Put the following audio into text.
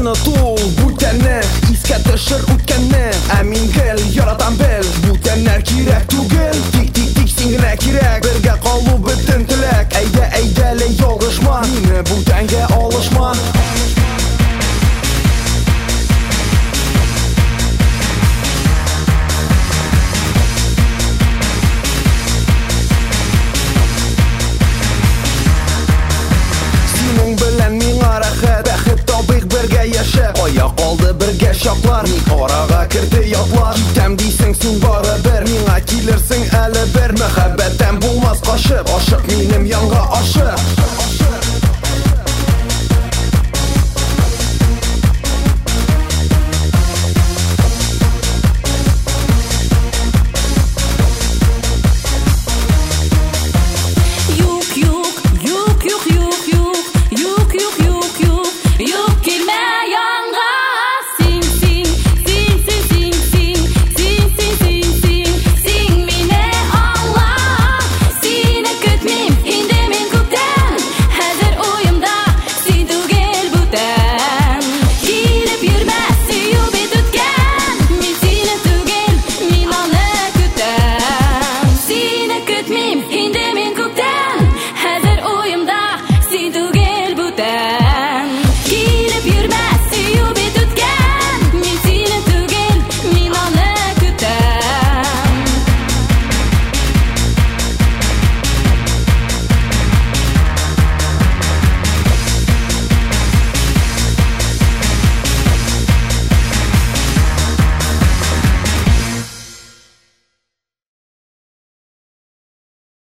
Тыны тул, бүтәне, искә төшер үткәнне Ә мин гел, яратам бел, бүтәннәр кирәк алды бергә чаплар Арага керде яплар Китәм дисең син бары бер Миңа килерсең әлі бер Мәхәббәттән булмас қашып, Ашык минем яңға ашык